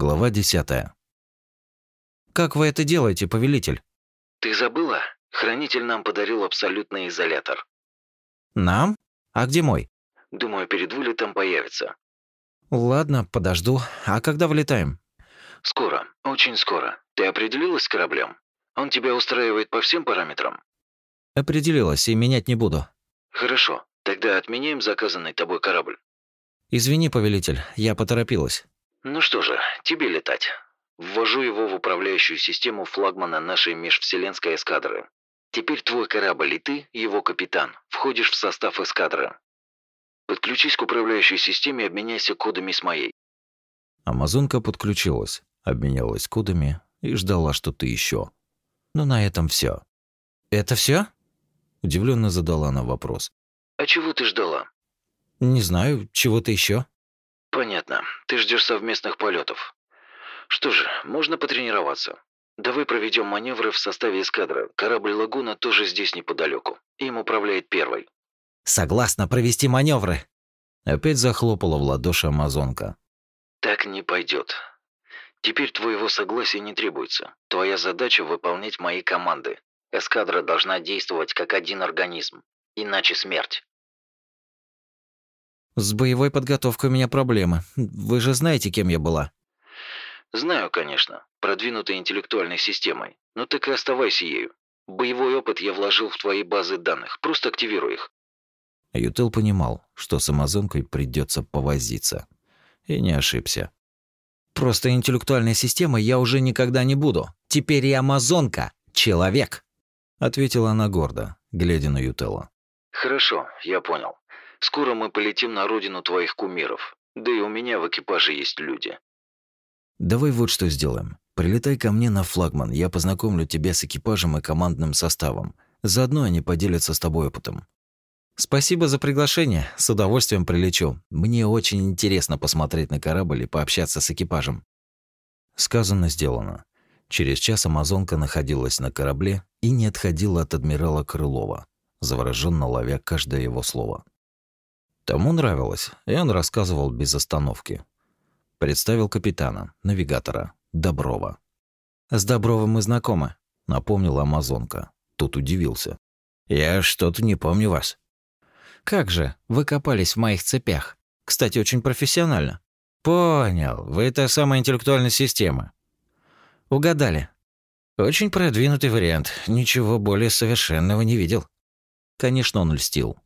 Глава 10. Как вы это делаете, повелитель? Ты забыла? Хранитель нам подарил абсолютный изолятор. Нам? А где мой? Думаю, перед вылетом появится. Ладно, подожду. А когда вылетаем? Скоро, очень скоро. Ты определилась с кораблем? Он тебя устраивает по всем параметрам? Определилась и менять не буду. Хорошо. Тогда отменяем заказанный тобой корабль. Извини, повелитель, я поторопилась. Ну что же, тебе летать. Ввожу его в управляющую систему флагмана нашей межвселенской эскадры. Теперь твой корабль и ты, его капитан, входишь в состав эскадры. Подключись к управляющей системе и обменяйся кодами с моей. Амазонка подключилась, обменялась кодами и ждала что-то еще. Но на этом все. Это все? Удивленно задала она вопрос. А чего ты ждала? Не знаю, чего-то еще. Понятно. Ты ждешь совместных полетов. Что же, можно потренироваться. Давай проведем маневры в составе эскадры. Корабль Лагуна тоже здесь неподалеку. Им управляет первый. Согласна провести маневры. Опять захлопала в ладоши амазонка. Так не пойдет. Теперь твоего согласия не требуется. Твоя задача выполнять мои команды. Эскадра должна действовать как один организм, иначе смерть. С боевой подготовкой у меня проблемы. Вы же знаете, кем я была. Знаю, конечно, продвинутой интеллектуальной системой. Но так и оставайся ею. Боевой опыт я вложил в твои базы данных. Просто активируй их. Ютел понимал, что с Амазонкой придется повозиться. И не ошибся. Просто интеллектуальной системой я уже никогда не буду. Теперь я Амазонка, человек, ответила она гордо, глядя на Ютела. Хорошо, я понял. Скоро мы полетим на родину твоих кумиров. Да и у меня в экипаже есть люди. Давай вот что сделаем. Прилетай ко мне на флагман, я познакомлю тебя с экипажем и командным составом. Заодно они поделятся с тобой опытом. Спасибо за приглашение. С удовольствием прилечу. Мне очень интересно посмотреть на корабль и пообщаться с экипажем. Сказано, сделано. Через час Амазонка находилась на корабле и не отходила от адмирала Крылова, завороженно ловя каждое его слово. Тому нравилось, и он рассказывал без остановки, Представил капитана, навигатора, Доброва. «С Добровым мы знакомы», — напомнила Амазонка. Тут удивился. «Я что-то не помню вас». «Как же, вы копались в моих цепях. Кстати, очень профессионально». «Понял, вы та самая интеллектуальная система». «Угадали». «Очень продвинутый вариант. Ничего более совершенного не видел». Конечно, он льстил.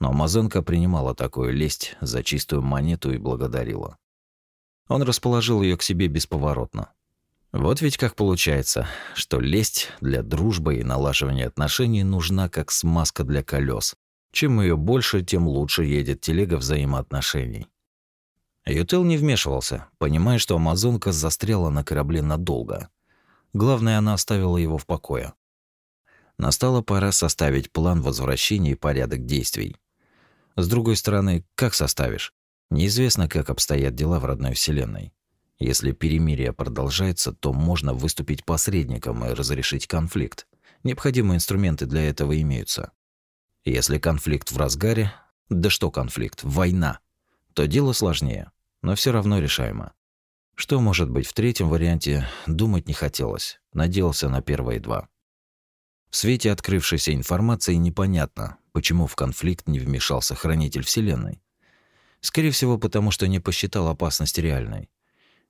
Но Амазонка принимала такую лесть за чистую монету и благодарила. Он расположил ее к себе бесповоротно. Вот ведь как получается, что лесть для дружбы и налаживания отношений нужна как смазка для колес. Чем ее больше, тем лучше едет телега взаимоотношений. Ютел не вмешивался, понимая, что амазонка застряла на корабле надолго. Главное, она оставила его в покое. Настала пора составить план возвращения и порядок действий. С другой стороны, как составишь? Неизвестно, как обстоят дела в родной вселенной. Если перемирие продолжается, то можно выступить посредником и разрешить конфликт. Необходимые инструменты для этого имеются. Если конфликт в разгаре, да что конфликт, война, то дело сложнее, но все равно решаемо. Что может быть в третьем варианте, думать не хотелось. Надеялся на первые два. В свете открывшейся информации непонятно, почему в конфликт не вмешался хранитель Вселенной. Скорее всего, потому что не посчитал опасность реальной.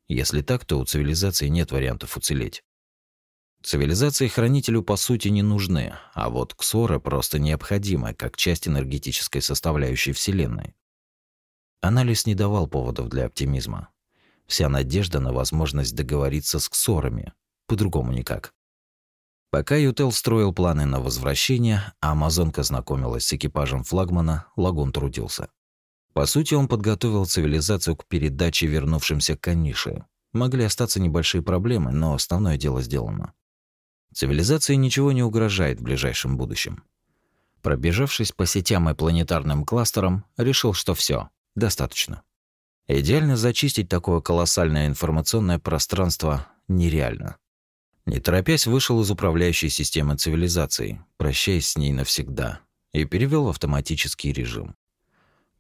Если так, то у цивилизации нет вариантов уцелеть. Цивилизации хранителю по сути не нужны, а вот ксоры просто необходимы как часть энергетической составляющей Вселенной. Анализ не давал поводов для оптимизма. Вся надежда на возможность договориться с ксорами, по-другому никак. Пока Ютел строил планы на возвращение, а Амазонка знакомилась с экипажем флагмана, Лагун трудился. По сути, он подготовил цивилизацию к передаче вернувшимся Каниши. Могли остаться небольшие проблемы, но основное дело сделано. Цивилизации ничего не угрожает в ближайшем будущем. Пробежавшись по сетям и планетарным кластерам, решил, что все, достаточно. Идеально зачистить такое колоссальное информационное пространство нереально. Не торопясь, вышел из управляющей системы цивилизации, прощаясь с ней навсегда, и перевел в автоматический режим.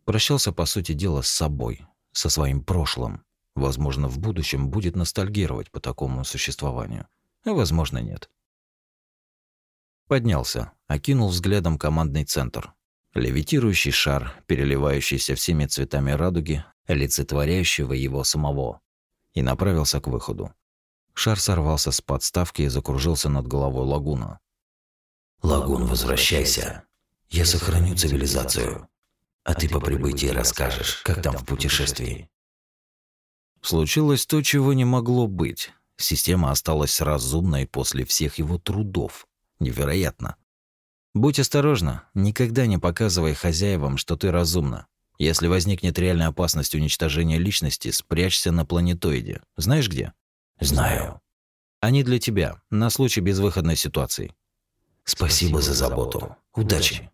Прощался, по сути дела, с собой, со своим прошлым. Возможно, в будущем будет ностальгировать по такому существованию. А возможно, нет. Поднялся, окинул взглядом командный центр. Левитирующий шар, переливающийся всеми цветами радуги, олицетворяющего его самого, и направился к выходу. Шар сорвался с подставки и закружился над головой лагуна. «Лагун, возвращайся. Я сохраню цивилизацию. А ты по прибытии расскажешь, как там в путешествии». Случилось то, чего не могло быть. Система осталась разумной после всех его трудов. Невероятно. Будь осторожна, никогда не показывай хозяевам, что ты разумна. Если возникнет реальная опасность уничтожения личности, спрячься на планетоиде. Знаешь где? Знаю. Они для тебя, на случай безвыходной ситуации. Спасибо за заботу. Удачи.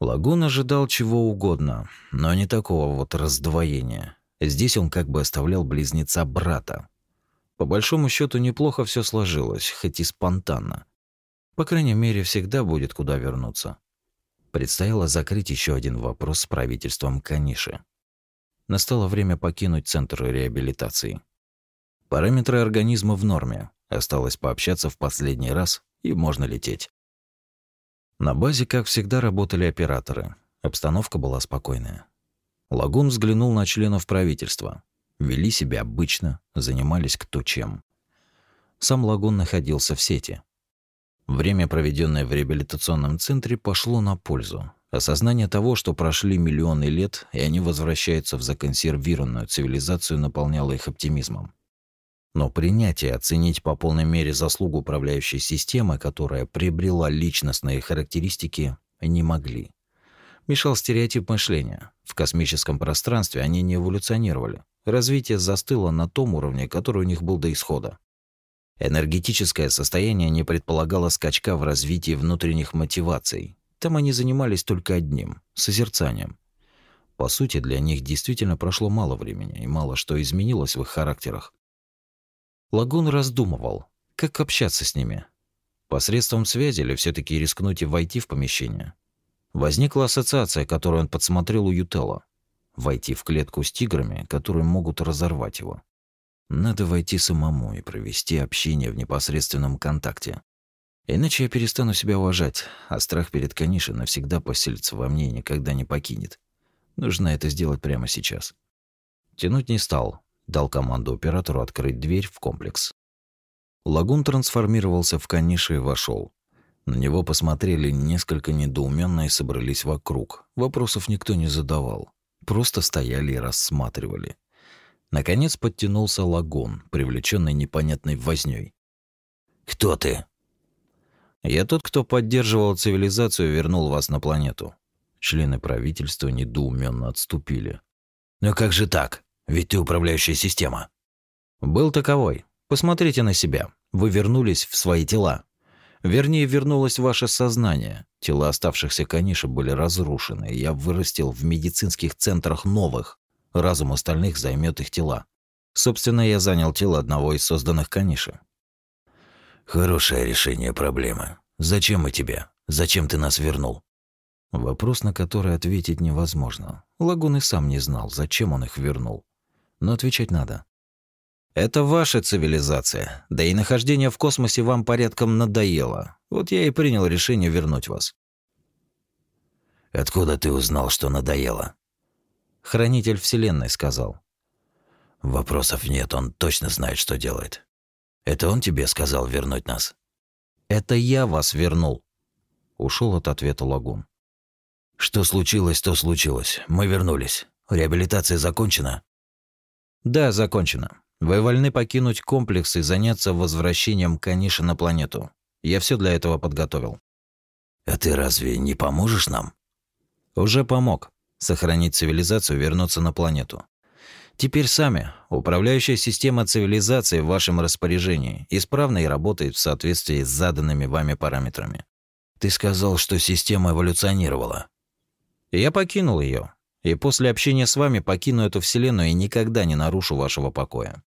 Лагун ожидал чего угодно, но не такого вот раздвоения. Здесь он как бы оставлял близнеца брата. По большому счету неплохо все сложилось, хоть и спонтанно. По крайней мере, всегда будет куда вернуться. Предстояло закрыть еще один вопрос с правительством Каниши. Настало время покинуть центр реабилитации. Параметры организма в норме. Осталось пообщаться в последний раз, и можно лететь. На базе, как всегда, работали операторы. Обстановка была спокойная. Лагун взглянул на членов правительства. Вели себя обычно, занимались кто чем. Сам Лагун находился в сети. Время, проведенное в реабилитационном центре, пошло на пользу. Осознание того, что прошли миллионы лет, и они возвращаются в законсервированную цивилизацию, наполняло их оптимизмом. Но принятие, оценить по полной мере заслугу управляющей системы, которая приобрела личностные характеристики, не могли. Мешал стереотип мышления. В космическом пространстве они не эволюционировали. Развитие застыло на том уровне, который у них был до исхода. Энергетическое состояние не предполагало скачка в развитии внутренних мотиваций. Там они занимались только одним – созерцанием. По сути, для них действительно прошло мало времени, и мало что изменилось в их характерах. Лагун раздумывал, как общаться с ними. Посредством связи или все таки рискнуть и войти в помещение. Возникла ассоциация, которую он подсмотрел у Ютела. Войти в клетку с тиграми, которые могут разорвать его. Надо войти самому и провести общение в непосредственном контакте. Иначе я перестану себя уважать, а страх перед Канишей навсегда поселится во мне и никогда не покинет. Нужно это сделать прямо сейчас. Тянуть не стал, дал команду оператору открыть дверь в комплекс. Лагун трансформировался в Каниши и вошел. На него посмотрели несколько недоуменно и собрались вокруг. Вопросов никто не задавал. Просто стояли и рассматривали. Наконец подтянулся лагун, привлеченный непонятной вознёй. «Кто ты?» «Я тот, кто поддерживал цивилизацию и вернул вас на планету». Члены правительства недоуменно отступили. «Но как же так? Ведь ты управляющая система». «Был таковой. Посмотрите на себя. Вы вернулись в свои тела. Вернее, вернулось ваше сознание. Тела оставшихся каниши были разрушены, и я вырастил в медицинских центрах новых. Разум остальных займет их тела. Собственно, я занял тело одного из созданных Каниши. Хорошее решение проблемы. Зачем мы тебя? Зачем ты нас вернул? Вопрос, на который ответить невозможно. Лагун и сам не знал, зачем он их вернул. Но отвечать надо. Это ваша цивилизация, да и нахождение в космосе вам порядком надоело. Вот я и принял решение вернуть вас. Откуда ты узнал, что надоело? Хранитель Вселенной сказал. Вопросов нет, он точно знает, что делает. Это он тебе сказал вернуть нас? Это я вас вернул. Ушел от ответа Лагун. Что случилось, то случилось. Мы вернулись. Реабилитация закончена? Да, закончена. Вы вольны покинуть комплекс и заняться возвращением Каниши на планету. Я все для этого подготовил. А ты разве не поможешь нам? Уже помог сохранить цивилизацию, вернуться на планету. Теперь сами. Управляющая система цивилизации в вашем распоряжении исправна и работает в соответствии с заданными вами параметрами. Ты сказал, что система эволюционировала. Я покинул ее, и после общения с вами покину эту вселенную и никогда не нарушу вашего покоя.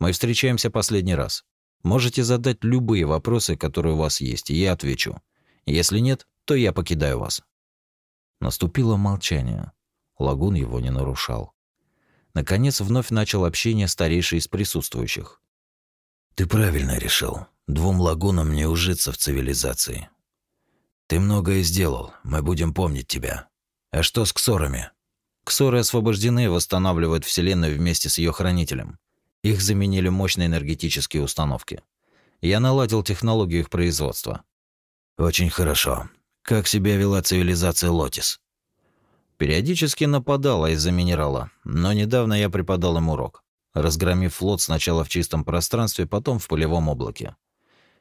Мы встречаемся последний раз. Можете задать любые вопросы, которые у вас есть, и я отвечу. Если нет, то я покидаю вас. Наступило молчание. Лагун его не нарушал. Наконец вновь начал общение старейший из присутствующих. Ты правильно решил. Двум лагунам не ужиться в цивилизации. Ты многое сделал, мы будем помнить тебя. А что с ксорами? Ксоры освобождены и восстанавливают Вселенную вместе с ее хранителем. Их заменили мощные энергетические установки. Я наладил технологию их производства. Очень хорошо. Как себя вела цивилизация Лотис? Периодически нападала из-за минерала, но недавно я преподал им урок, разгромив флот сначала в чистом пространстве, потом в полевом облаке.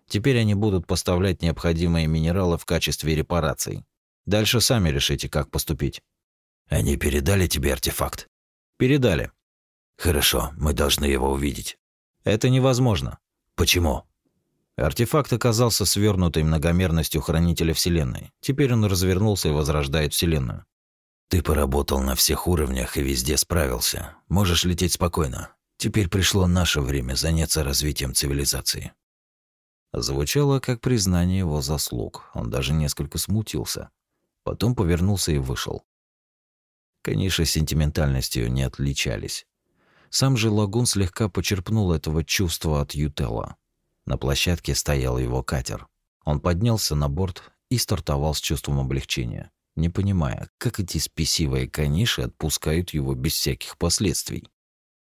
Теперь они будут поставлять необходимые минералы в качестве репараций. Дальше сами решите, как поступить. Они передали тебе артефакт? Передали. Хорошо, мы должны его увидеть. Это невозможно. Почему? Артефакт оказался свернутой многомерностью хранителя Вселенной. Теперь он развернулся и возрождает Вселенную. Ты поработал на всех уровнях и везде справился. Можешь лететь спокойно. Теперь пришло наше время заняться развитием цивилизации. Звучало как признание его заслуг. Он даже несколько смутился. Потом повернулся и вышел. Каниши сентиментальностью не отличались. Сам же Лагун слегка почерпнул этого чувства от Ютелла. На площадке стоял его катер. Он поднялся на борт и стартовал с чувством облегчения, не понимая, как эти спесивые каниши отпускают его без всяких последствий.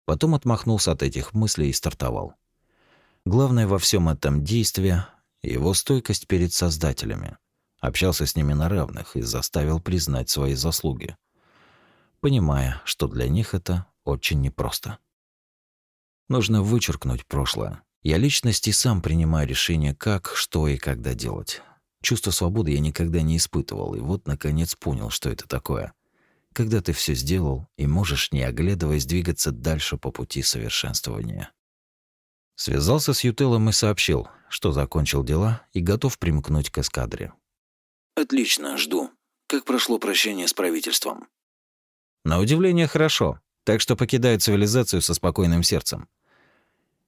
Потом отмахнулся от этих мыслей и стартовал. Главное во всем этом действии — его стойкость перед создателями. Общался с ними на равных и заставил признать свои заслуги, понимая, что для них это очень непросто. Нужно вычеркнуть прошлое, я личность и сам принимаю решение, как, что и когда делать. Чувство свободы я никогда не испытывал, и вот, наконец, понял, что это такое. Когда ты все сделал и можешь, не оглядываясь, двигаться дальше по пути совершенствования. Связался с Ютелом и сообщил, что закончил дела и готов примкнуть к эскадре. «Отлично, жду. Как прошло прощение с правительством?» «На удивление, хорошо. Так что покидаю цивилизацию со спокойным сердцем.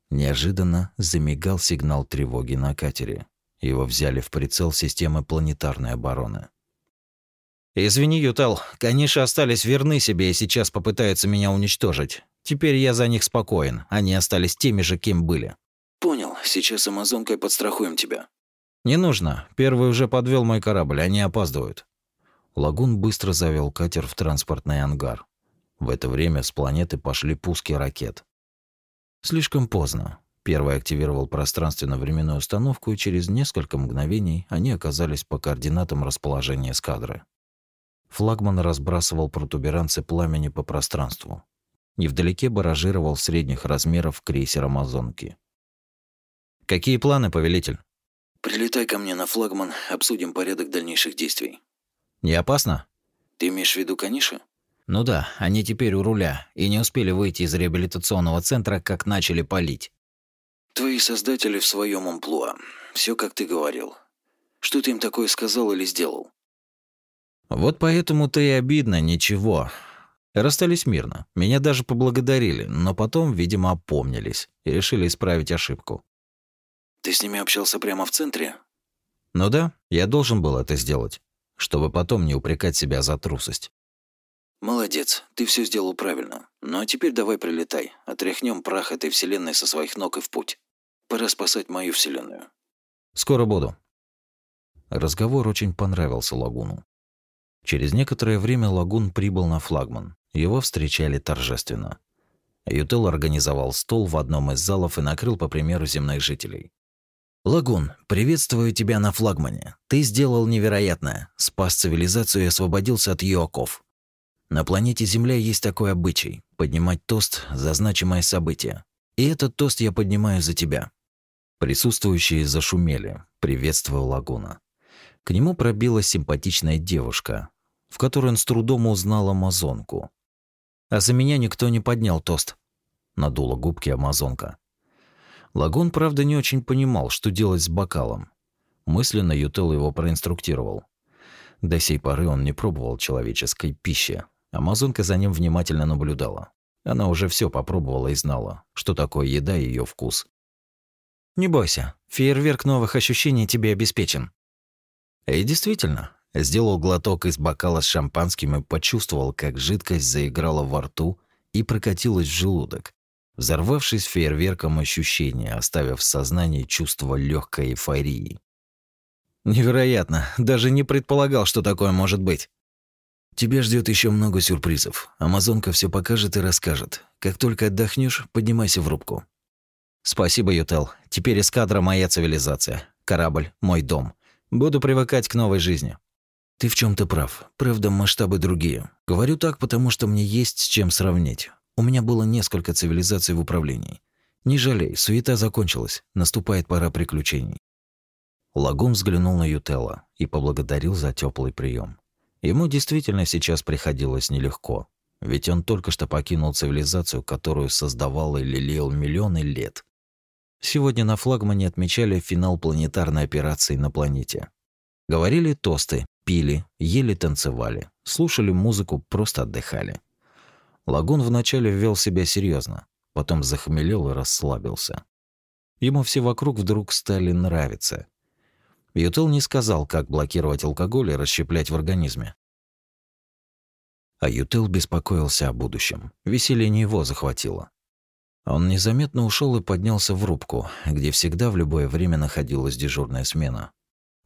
Неожиданно замигал сигнал тревоги на катере. Его взяли в прицел системы планетарной обороны. «Извини, Ютал, конечно, остались верны себе и сейчас попытаются меня уничтожить. Теперь я за них спокоен, они остались теми же, кем были». «Понял, сейчас амазонкой подстрахуем тебя». «Не нужно, первый уже подвел мой корабль, они опаздывают». Лагун быстро завел катер в транспортный ангар. В это время с планеты пошли пуски ракет. Слишком поздно. Первый активировал пространственно-временную установку, и через несколько мгновений они оказались по координатам расположения эскадры. Флагман разбрасывал протуберанцы пламени по пространству. Невдалеке баражировал средних размеров крейсер Амазонки. «Какие планы, повелитель?» «Прилетай ко мне на флагман, обсудим порядок дальнейших действий». «Не опасно?» «Ты имеешь в виду Каниша?» Ну да, они теперь у руля и не успели выйти из реабилитационного центра, как начали палить. Твои создатели в своем амплуа. Все, как ты говорил. Что ты им такое сказал или сделал? Вот поэтому-то и обидно, ничего. Расстались мирно. Меня даже поблагодарили, но потом, видимо, опомнились и решили исправить ошибку. Ты с ними общался прямо в центре? Ну да, я должен был это сделать, чтобы потом не упрекать себя за трусость. «Молодец, ты все сделал правильно. Ну а теперь давай прилетай. Отряхнем прах этой вселенной со своих ног и в путь. Пора спасать мою вселенную». «Скоро буду». Разговор очень понравился Лагуну. Через некоторое время Лагун прибыл на флагман. Его встречали торжественно. Ютел организовал стол в одном из залов и накрыл по примеру земных жителей. «Лагун, приветствую тебя на флагмане. Ты сделал невероятное. Спас цивилизацию и освободился от ее оков. На планете Земля есть такой обычай – поднимать тост за значимое событие. И этот тост я поднимаю за тебя». Присутствующие зашумели, приветствуя Лагуна. К нему пробилась симпатичная девушка, в которой он с трудом узнал амазонку. «А за меня никто не поднял тост», – надула губки амазонка. Лагун, правда, не очень понимал, что делать с бокалом. Мысленно Ютел его проинструктировал. До сей поры он не пробовал человеческой пищи, Амазонка за ним внимательно наблюдала. Она уже все попробовала и знала, что такое еда и ее вкус. «Не бойся, фейерверк новых ощущений тебе обеспечен». И действительно, сделал глоток из бокала с шампанским и почувствовал, как жидкость заиграла во рту и прокатилась в желудок, взорвавшись фейерверком ощущения, оставив в сознании чувство легкой эйфории. Невероятно, даже не предполагал, что такое может быть. Тебя ждет еще много сюрпризов. Амазонка все покажет и расскажет. Как только отдохнешь, поднимайся в рубку. Спасибо, Ютел. Теперь эскадра моя цивилизация. Корабль мой дом. Буду привыкать к новой жизни. Ты в чем то прав. Правда, масштабы другие. Говорю так, потому что мне есть с чем сравнить. У меня было несколько цивилизаций в управлении. Не жалей, суета закончилась. Наступает пора приключений. Лагун взглянул на Ютела и поблагодарил за теплый прием. Ему действительно сейчас приходилось нелегко, ведь он только что покинул цивилизацию, которую создавал и лелеял миллионы лет. Сегодня на флагмане отмечали финал планетарной операции на планете. Говорили тосты, пили, ели, танцевали, слушали музыку, просто отдыхали. Лагун вначале вел себя серьезно, потом захмелел и расслабился. Ему все вокруг вдруг стали нравиться. Ютел не сказал, как блокировать алкоголь и расщеплять в организме. А Ютел беспокоился о будущем. Веселье не его захватило. Он незаметно ушел и поднялся в рубку, где всегда в любое время находилась дежурная смена.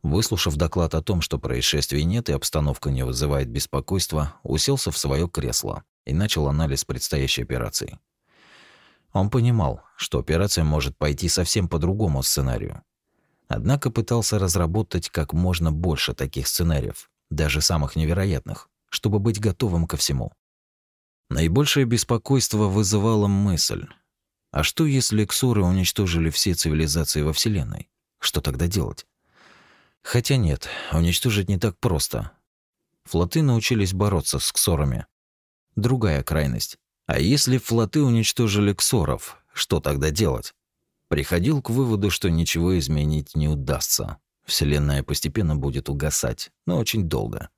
Выслушав доклад о том, что происшествий нет и обстановка не вызывает беспокойства, уселся в свое кресло и начал анализ предстоящей операции. Он понимал, что операция может пойти совсем по другому сценарию. Однако пытался разработать как можно больше таких сценариев, даже самых невероятных, чтобы быть готовым ко всему. Наибольшее беспокойство вызывала мысль. А что если ксоры уничтожили все цивилизации во Вселенной? Что тогда делать? Хотя нет, уничтожить не так просто. Флоты научились бороться с ксорами. Другая крайность. А если флоты уничтожили ксоров, что тогда делать? приходил к выводу, что ничего изменить не удастся. Вселенная постепенно будет угасать, но очень долго.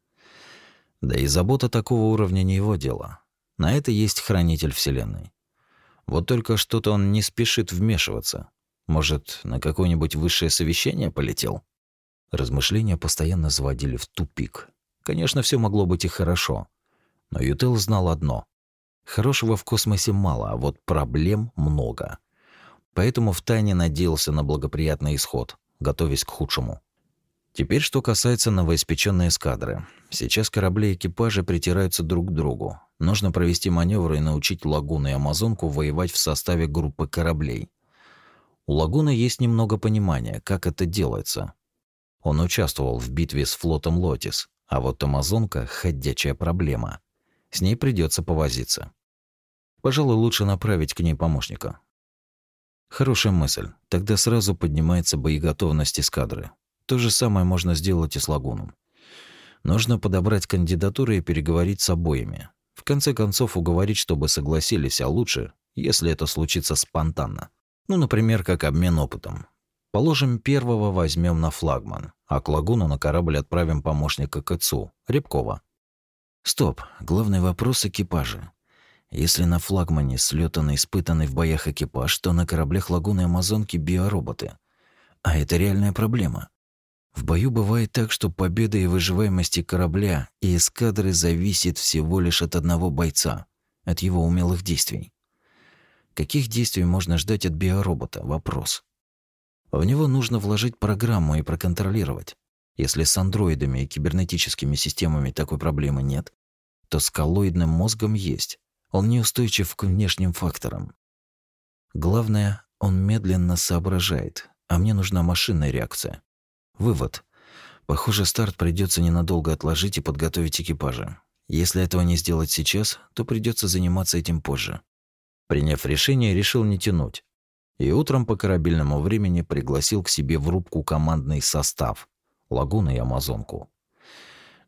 Да и забота такого уровня не его дело. На это есть хранитель Вселенной. Вот только что-то он не спешит вмешиваться. Может, на какое-нибудь высшее совещание полетел? Размышления постоянно заводили в тупик. Конечно, все могло быть и хорошо. Но Ютел знал одно. Хорошего в космосе мало, а вот проблем много поэтому втайне надеялся на благоприятный исход, готовясь к худшему. Теперь что касается новоиспеченной эскадры. Сейчас корабли и экипажи притираются друг к другу. Нужно провести маневры и научить Лагуну и Амазонку воевать в составе группы кораблей. У Лагуны есть немного понимания, как это делается. Он участвовал в битве с флотом Лотис, а вот Амазонка – ходячая проблема. С ней придется повозиться. Пожалуй, лучше направить к ней помощника. Хорошая мысль. Тогда сразу поднимается боеготовность эскадры. То же самое можно сделать и с лагуном. Нужно подобрать кандидатуры и переговорить с обоими. В конце концов уговорить, чтобы согласились, а лучше, если это случится спонтанно. Ну, например, как обмен опытом. Положим, первого возьмем на флагман, а к лагуну на корабль отправим помощника КЦУ, Рябкова. Стоп, главный вопрос экипажа. Если на флагмане слетанный, испытанный в боях экипаж, то на кораблях лагуны Амазонки биороботы. А это реальная проблема. В бою бывает так, что победа и выживаемости корабля и эскадры зависит всего лишь от одного бойца, от его умелых действий. Каких действий можно ждать от биоробота? Вопрос. В него нужно вложить программу и проконтролировать. Если с андроидами и кибернетическими системами такой проблемы нет, то с коллоидным мозгом есть. Он неустойчив к внешним факторам. Главное, он медленно соображает, а мне нужна машинная реакция. Вывод. Похоже, старт придется ненадолго отложить и подготовить экипажи. Если этого не сделать сейчас, то придется заниматься этим позже. Приняв решение, решил не тянуть. И утром по корабельному времени пригласил к себе в рубку командный состав – Лагуна и Амазонку.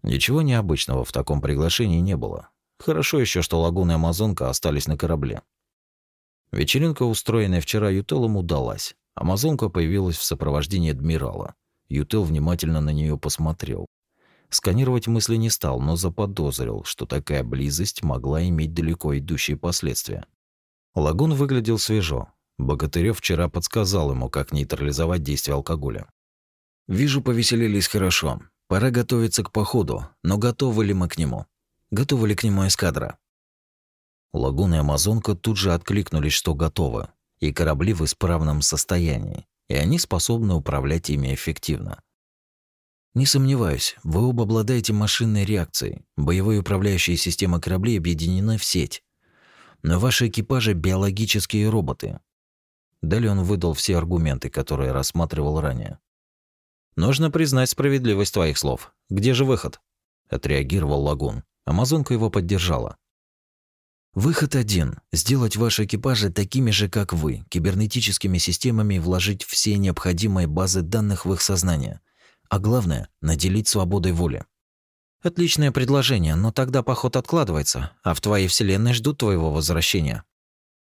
Ничего необычного в таком приглашении не было. Хорошо еще, что Лагуна и Амазонка остались на корабле. Вечеринка, устроенная вчера Ютелом, удалась. Амазонка появилась в сопровождении адмирала. Ютел внимательно на нее посмотрел. Сканировать мысли не стал, но заподозрил, что такая близость могла иметь далеко идущие последствия. Лагун выглядел свежо. Богатырев вчера подсказал ему, как нейтрализовать действие алкоголя. «Вижу, повеселились хорошо. Пора готовиться к походу, но готовы ли мы к нему?» Готова ли к нему эскадра? Лагуна и Амазонка тут же откликнулись, что готовы, и корабли в исправном состоянии, и они способны управлять ими эффективно. Не сомневаюсь, вы оба обладаете машинной реакцией. Боевые управляющие системы кораблей объединены в сеть. Но ваши экипажи – биологические роботы. Далее он выдал все аргументы, которые рассматривал ранее. «Нужно признать справедливость твоих слов. Где же выход?» – отреагировал Лагун. Амазонка его поддержала. Выход один – сделать ваши экипажи такими же, как вы, кибернетическими системами вложить все необходимые базы данных в их сознание – а главное – наделить свободой воли. Отличное предложение, но тогда поход откладывается, а в твоей вселенной ждут твоего возвращения.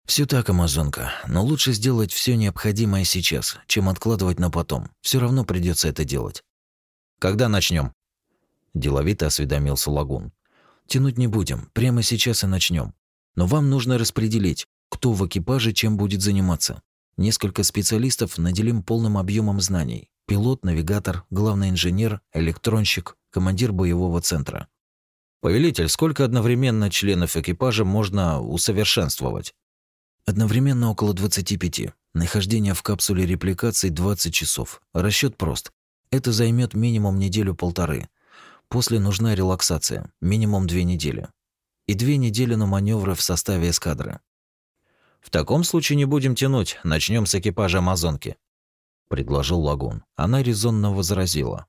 Все так, Амазонка, но лучше сделать все необходимое сейчас, чем откладывать на потом. Все равно придется это делать. Когда начнем? Деловито осведомился Лагун. Тянуть не будем, прямо сейчас и начнем. Но вам нужно распределить, кто в экипаже чем будет заниматься. Несколько специалистов наделим полным объемом знаний, Пилот, навигатор, главный инженер, электронщик, командир боевого центра. Повелитель, сколько одновременно членов экипажа можно усовершенствовать? Одновременно около 25. Нахождение в капсуле репликации 20 часов. Расчет прост. Это займет минимум неделю-полторы. После нужна релаксация, минимум две недели. И две недели на маневры в составе эскадры. В таком случае не будем тянуть, начнем с экипажа Амазонки предложил Лагун. Она резонно возразила.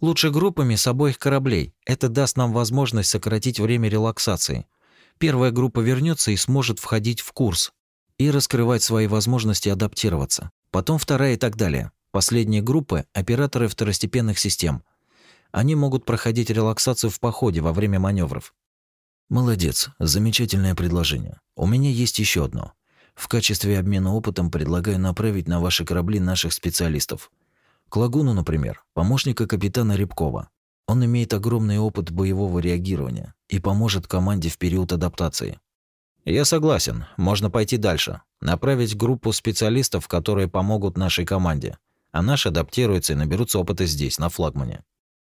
Лучше группами с обоих кораблей. Это даст нам возможность сократить время релаксации. Первая группа вернется и сможет входить в курс и раскрывать свои возможности адаптироваться. Потом вторая и так далее. Последние группы – операторы второстепенных систем. Они могут проходить релаксацию в походе во время маневров. Молодец, замечательное предложение. У меня есть еще одно. В качестве обмена опытом предлагаю направить на ваши корабли наших специалистов. К Лагуну, например, помощника капитана Рябкова. Он имеет огромный опыт боевого реагирования и поможет команде в период адаптации. Я согласен, можно пойти дальше. Направить группу специалистов, которые помогут нашей команде. А наши адаптируются и наберутся опыта здесь, на флагмане.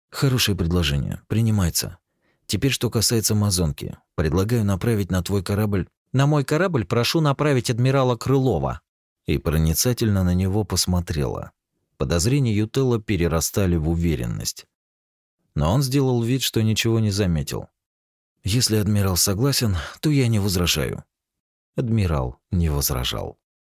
Хорошее предложение, принимается. Теперь что касается Амазонки. Предлагаю направить на твой корабль на мой корабль прошу направить адмирала Крылова». И проницательно на него посмотрела. Подозрения Ютелла перерастали в уверенность. Но он сделал вид, что ничего не заметил. «Если адмирал согласен, то я не возражаю». Адмирал не возражал.